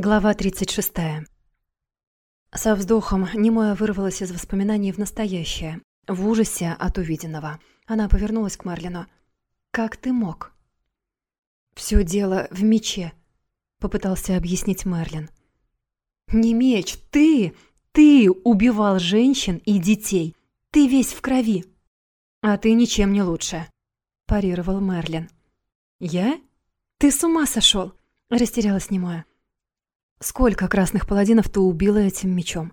Глава 36. Со вздохом Немоя вырвалась из воспоминаний в настоящее, в ужасе от увиденного. Она повернулась к Марлину. «Как ты мог?» «Всё дело в мече», — попытался объяснить Мерлин. «Не меч, ты! Ты убивал женщин и детей! Ты весь в крови!» «А ты ничем не лучше», — парировал Мерлин. «Я? Ты с ума сошёл?» — растерялась Немоя. Сколько красных паладинов ты убила этим мечом?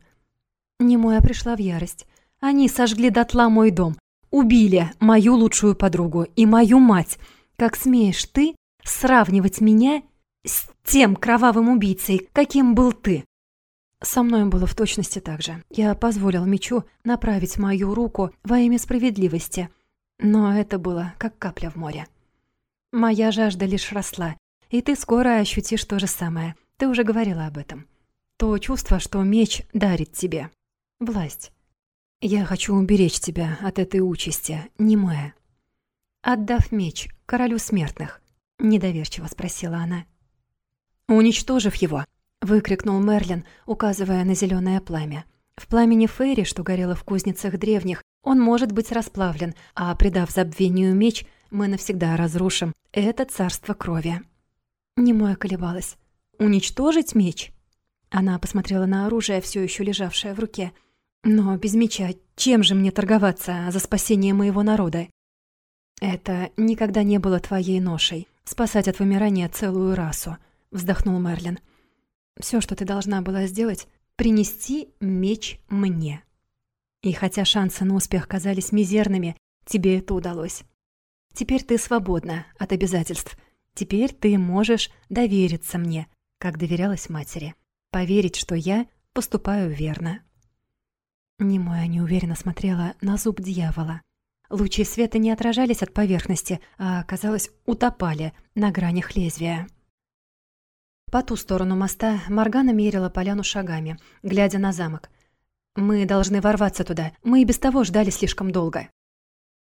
Немоя пришла в ярость. Они сожгли дотла мой дом, убили мою лучшую подругу и мою мать. Как смеешь ты сравнивать меня с тем кровавым убийцей, каким был ты? Со мной было в точности так же. Я позволил мечу направить мою руку во имя справедливости. Но это было как капля в море. Моя жажда лишь росла, и ты скоро ощутишь то же самое — ты уже говорила об этом. То чувство, что меч дарит тебе. Власть. Я хочу уберечь тебя от этой участи, не моя. Отдав меч королю смертных, недоверчиво спросила она. Уничтожив его, выкрикнул Мерлин, указывая на зеленое пламя. В пламени Фейри, что горело в кузницах древних, он может быть расплавлен, а придав забвению меч, мы навсегда разрушим это царство крови. Немоя колебалась. Уничтожить меч? Она посмотрела на оружие, все еще лежавшее в руке. Но без меча чем же мне торговаться за спасение моего народа? Это никогда не было твоей ношей. Спасать от вымирания целую расу, вздохнул Мерлин. Все, что ты должна была сделать, принести меч мне. И хотя шансы на успех казались мизерными, тебе это удалось. Теперь ты свободна от обязательств. Теперь ты можешь довериться мне, как доверялась матери. Поверить, что я поступаю верно. Немоя неуверенно смотрела на зуб дьявола. Лучи света не отражались от поверхности, а, казалось, утопали на гранях лезвия. По ту сторону моста Моргана мерила поляну шагами, глядя на замок. «Мы должны ворваться туда. Мы и без того ждали слишком долго.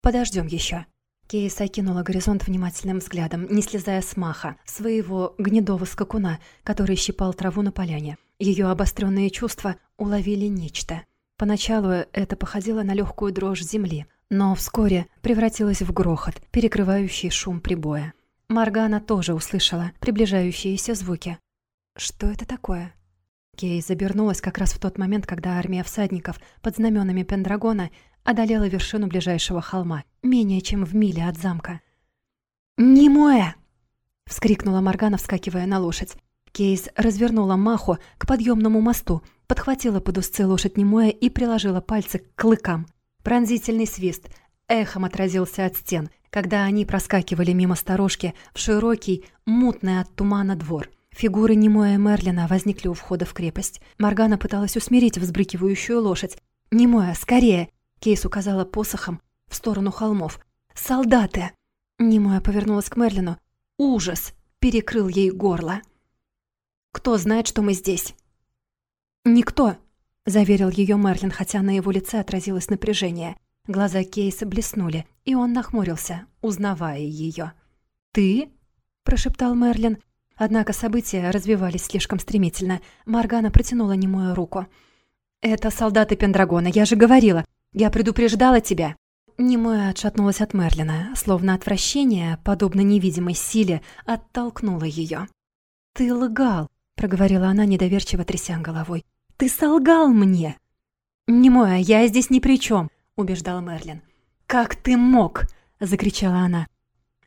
Подождем еще. Кейс окинула горизонт внимательным взглядом, не слезая с маха, своего гнедого скакуна, который щипал траву на поляне. Ее обостренные чувства уловили нечто. Поначалу это походило на легкую дрожь земли, но вскоре превратилось в грохот, перекрывающий шум прибоя. Маргана тоже услышала приближающиеся звуки. «Что это такое?» Кей забернулась как раз в тот момент, когда армия всадников под знаменами Пендрагона одолела вершину ближайшего холма, менее чем в миле от замка. «Немуэ!» — вскрикнула Моргана, вскакивая на лошадь. Кейс развернула Маху к подъемному мосту, подхватила под узцы лошадь Немуэ и приложила пальцы к клыкам. Пронзительный свист эхом отразился от стен, когда они проскакивали мимо сторожки в широкий, мутный от тумана двор. Фигуры Немуэ и Мерлина возникли у входа в крепость. Моргана пыталась усмирить взбрыкивающую лошадь. «Немуэ, скорее! Кейс указала посохом в сторону холмов. «Солдаты!» Немоя повернулась к Мерлину. Ужас перекрыл ей горло. «Кто знает, что мы здесь?» «Никто», — заверил ее Мерлин, хотя на его лице отразилось напряжение. Глаза Кейса блеснули, и он нахмурился, узнавая ее. «Ты?» — прошептал Мерлин. Однако события развивались слишком стремительно. Маргана протянула немую руку. «Это солдаты Пендрагона, я же говорила. Я предупреждала тебя!» Немоя отшатнулась от Мерлина, словно отвращение, подобно невидимой силе, оттолкнуло ее. «Ты лгал», — проговорила она, недоверчиво тряся головой. «Ты солгал мне!» «Немоя, я здесь ни при чем, убеждал Мерлин. «Как ты мог?» — закричала она.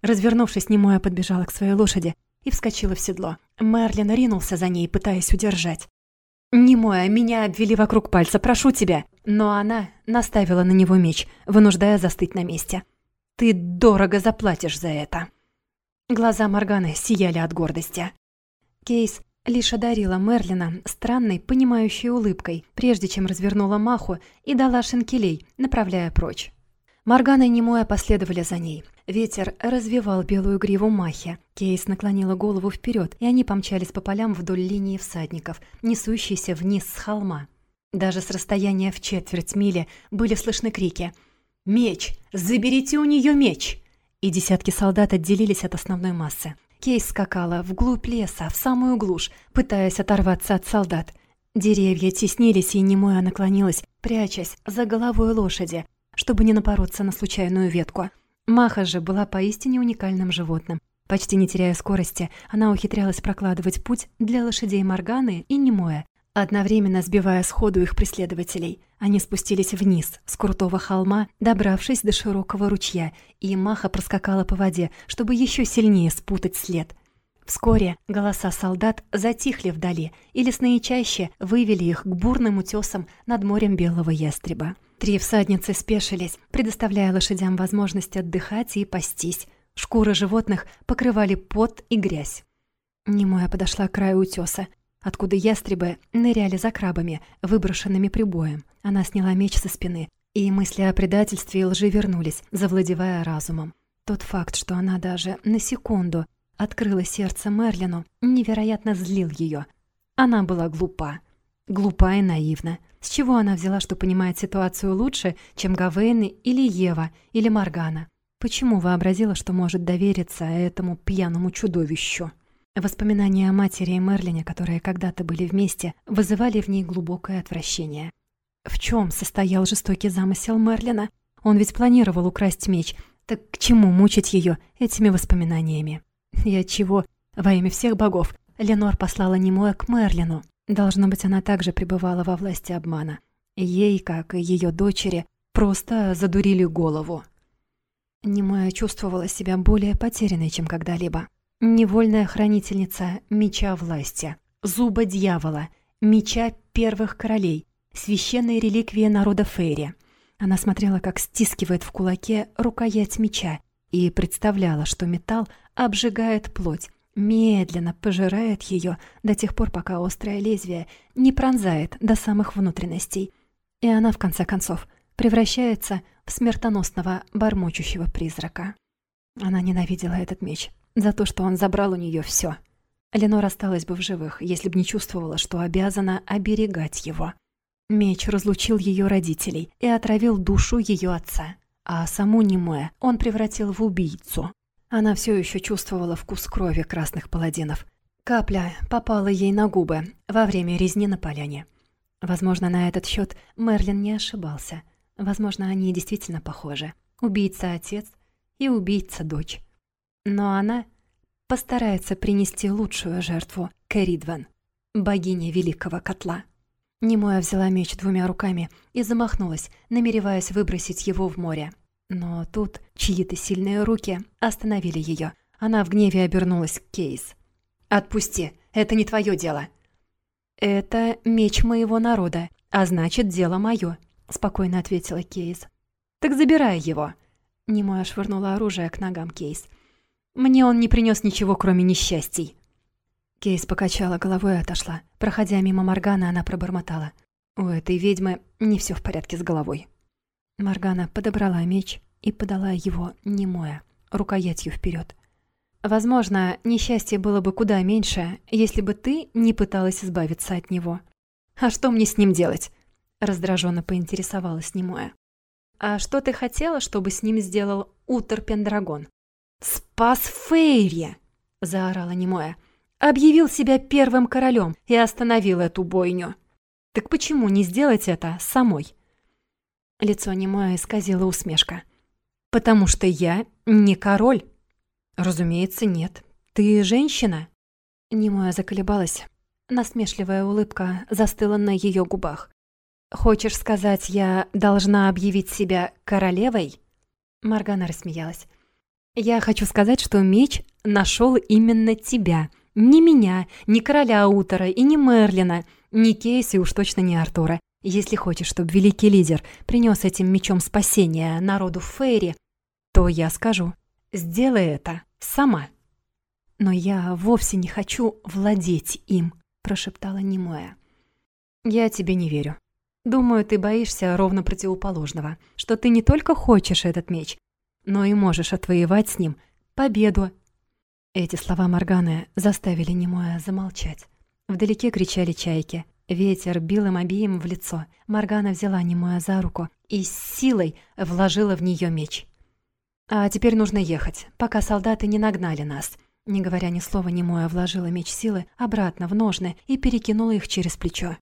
Развернувшись, Немоя подбежала к своей лошади и вскочила в седло. Мерлин ринулся за ней, пытаясь удержать. «Немоя, меня обвели вокруг пальца, прошу тебя!» Но она наставила на него меч, вынуждая застыть на месте. «Ты дорого заплатишь за это!» Глаза Морганы сияли от гордости. Кейс лишь одарила Мерлина странной, понимающей улыбкой, прежде чем развернула Маху и дала шинкелей, направляя прочь. Моргана и Немоя последовали за ней. Ветер развивал белую гриву Махи. Кейс наклонила голову вперед, и они помчались по полям вдоль линии всадников, несущейся вниз с холма. Даже с расстояния в четверть мили были слышны крики «Меч! Заберите у нее меч!» И десятки солдат отделились от основной массы. Кейс скакала вглубь леса, в самую глушь, пытаясь оторваться от солдат. Деревья теснились, и немоя наклонилась, прячась за головой лошади, чтобы не напороться на случайную ветку. Маха же была поистине уникальным животным. Почти не теряя скорости, она ухитрялась прокладывать путь для лошадей Морганы и Немоя, одновременно сбивая сходу их преследователей. Они спустились вниз, с крутого холма, добравшись до широкого ручья, и Маха проскакала по воде, чтобы еще сильнее спутать след. Вскоре голоса солдат затихли вдали, и лесные чаще вывели их к бурным утесам над морем белого ястреба. Три всадницы спешились, предоставляя лошадям возможность отдыхать и пастись. Шкуры животных покрывали пот и грязь. Немоя подошла к краю утеса, откуда ястребы ныряли за крабами, выброшенными прибоем. Она сняла меч со спины, и мысли о предательстве и лжи вернулись, завладевая разумом. Тот факт, что она даже на секунду открыла сердце Мерлину, невероятно злил ее. Она была глупа. Глупа и наивна. С чего она взяла, что понимает ситуацию лучше, чем Гавейн или Ева или Моргана? Почему вообразила, что может довериться этому пьяному чудовищу? Воспоминания о матери и Мерлине, которые когда-то были вместе, вызывали в ней глубокое отвращение. В чем состоял жестокий замысел Мерлина? Он ведь планировал украсть меч. Так к чему мучить ее этими воспоминаниями? И от чего, во имя всех богов, Ленор послала Немоя к Мерлину? Должно быть, она также пребывала во власти обмана. Ей, как и ее дочери, просто задурили голову. Немая чувствовала себя более потерянной, чем когда-либо. Невольная хранительница меча власти, зуба дьявола, меча первых королей, священной реликвии народа Фейри. Она смотрела, как стискивает в кулаке рукоять меча и представляла, что металл обжигает плоть, медленно пожирает ее до тех пор, пока острое лезвие не пронзает до самых внутренностей. И она, в конце концов, превращается в смертоносного бормочущего призрака. Она ненавидела этот меч за то, что он забрал у нее все. Ленор осталась бы в живых, если бы не чувствовала, что обязана оберегать его. Меч разлучил ее родителей и отравил душу ее отца, а саму Немуэ он превратил в убийцу. Она все еще чувствовала вкус крови красных паладинов. Капля попала ей на губы во время резни на поляне. Возможно, на этот счет Мерлин не ошибался – Возможно, они действительно похожи. Убийца-отец и убийца-дочь. Но она постарается принести лучшую жертву Кэридван, богиня великого котла. Немоя взяла меч двумя руками и замахнулась, намереваясь выбросить его в море. Но тут чьи-то сильные руки остановили ее. Она в гневе обернулась к Кейс. «Отпусти, это не твое дело». «Это меч моего народа, а значит, дело мое», — спокойно ответила Кейс. «Так забирай его!» Немоя швырнула оружие к ногам Кейс. «Мне он не принес ничего, кроме несчастий!» Кейс покачала головой и отошла. Проходя мимо Моргана, она пробормотала. «У этой ведьмы не все в порядке с головой». Моргана подобрала меч и подала его Немоя, рукоятью вперед. «Возможно, несчастье было бы куда меньше, если бы ты не пыталась избавиться от него. А что мне с ним делать?» Раздраженно поинтересовалась Немоя. «А что ты хотела, чтобы с ним сделал Утер Пендрагон?» «Спас Фейри!» — заорала Немоя. «Объявил себя первым королем и остановил эту бойню. Так почему не сделать это самой?» Лицо Немоя исказило усмешка. «Потому что я не король». «Разумеется, нет. Ты женщина?» Немоя заколебалась. Насмешливая улыбка застыла на ее губах. «Хочешь сказать, я должна объявить себя королевой?» Маргана рассмеялась. «Я хочу сказать, что меч нашел именно тебя. Не меня, не короля Утора и не Мерлина, не Кейси, уж точно не Артура. Если хочешь, чтобы великий лидер принес этим мечом спасения народу Фейри, то я скажу, сделай это сама». «Но я вовсе не хочу владеть им», — прошептала Немоя. «Я тебе не верю», Думаю, ты боишься ровно противоположного, что ты не только хочешь этот меч, но и можешь отвоевать с ним победу. Эти слова Морганы заставили Немоя замолчать. Вдалеке кричали чайки. Ветер бил им обеим в лицо. Моргана взяла Немоя за руку и с силой вложила в нее меч. «А теперь нужно ехать, пока солдаты не нагнали нас. Не говоря ни слова, Немоя вложила меч силы обратно в ножны и перекинула их через плечо.